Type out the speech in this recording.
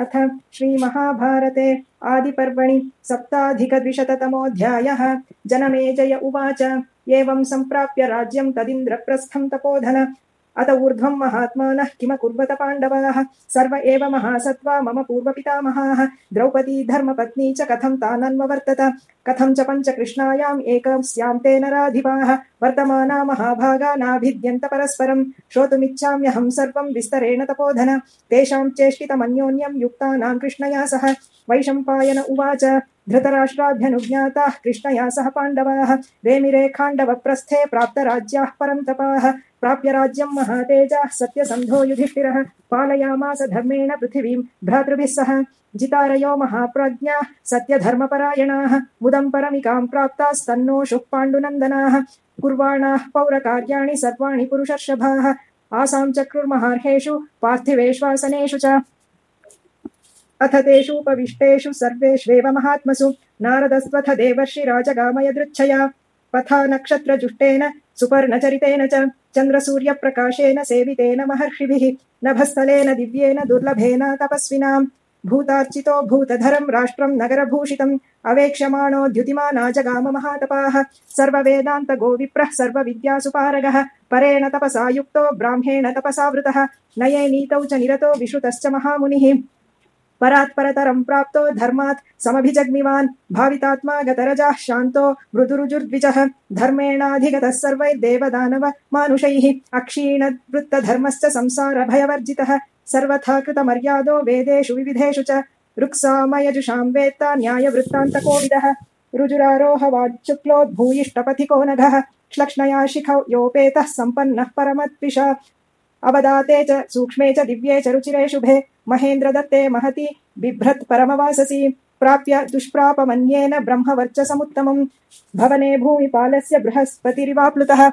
अथ श्रीमहाभारते आदिपर्वणि सप्ताधिकद्विशततमोऽध्यायः। जनमेजय उवाच। एवं सम्प्राप्य राज्यं तदिन्द्रप्रस्थं तपोधन अत ऊर्ध्वं महात्मानः किमकुर्वत पाण्डवाः? सर्व एव महासत्त्वा मम पूर्वपितामहाः। द्रौपदी धर्मपत्नी च कथं तानन्ववर्तत। कथं च पञ्चकृष्णायाम् एकस्यां ते नराधिपाः वर्तमाना महाभागा नाभिद्यन्त परस्परम्। श्रोतुमिच्छाम्यहं सर्वं विस्तरेण तपोधन। तेषां चेष्टितमन्योन्यं युक्तानां कृष्णया सह। वैशम्पायन उवाच। धृतराष्ट्राभ्यनुज्ञाताः कृष्णया सह पाण्डवाः, रेमिरे खाण्डवप्रस्थे प्राप्तराज्याः परं तपाः, प्राप्य राज्यं महातेजाः, सत्यसन्धो युधिष्ठिरः, पालयामास धर्मेण पृथिवीं भ्रातृभिः सह। जितारयो महाप्रज्ञाः, सत्यधर्मपरायणाः, मुदं परमिकां प्राप्तास्तन्नोषुः पाण्डुनन्दनाः कुर्वाणाः पौरकार्याणि सर्वाणि पुरुषर्षभाः। आसां चक्रुर्महार्हेषु पार्थिवेष्वासनेषु च अथ तेषूपविष्टेषु सर्वेष्वेव महात्मसु। नारदस्त्वथ देवर्षिराजगामयदृच्छया। पथा नक्षत्रजुष्टेन, सुपर्णचरितेन च, चन्द्रसूर्यप्रकाशेन सेवितेन महर्षिभिः, नभस्थलेन दिव्येन दुर्लभेन तपस्विनाम्। भूतार्चितो भूतधरं राष्ट्रं नगरभूषितम्, अवेक्ष्यमाणो द्युतिमानाजगाम महातपाः। सर्ववेदान्तगोविप्रः सर्वविद्यासुपारगः, परेण तपसा युक्तो ब्राह्मेण तपसावृतः। नये नीतौ च निरतो विश्रुतश्च महामुनिः। परात्परतरं प्राप्तो धर्मात् समभिजग्मिवान् भावितात्मा गतरजाः शान्तो मृदुरुजुर्द्विजः। धर्मेणाधिगतः सर्वैर्देवदानव मानुषैः। अक्षीणवृत्तधर्मश्च संसारभयवर्जितः। सर्वथा कृतमर्यादो वेदेषु विविधेषु च। ऋक्सामयजुषां वेत्ता न्यायवृत्तान्तकोविदः। रुजुरारोहवाच्युक्लोद्भूयिष्टपथिको नघः श्लक्ष्णया शिखौ योपेतः सम्पन्नः परमत्विषा अवदाते च, सूक्ष्मे च, दिव्ये च रुचिरे शुभे महेन्द्रदत्ते महति, बिभ्रत् परमवाससि। प्राप्य दुष्प्रापमन्येन ब्रह्मवर्चसमुत्तमम्। भवने भूमिपालस्य बृहस्पतिरिवाप्लुतः।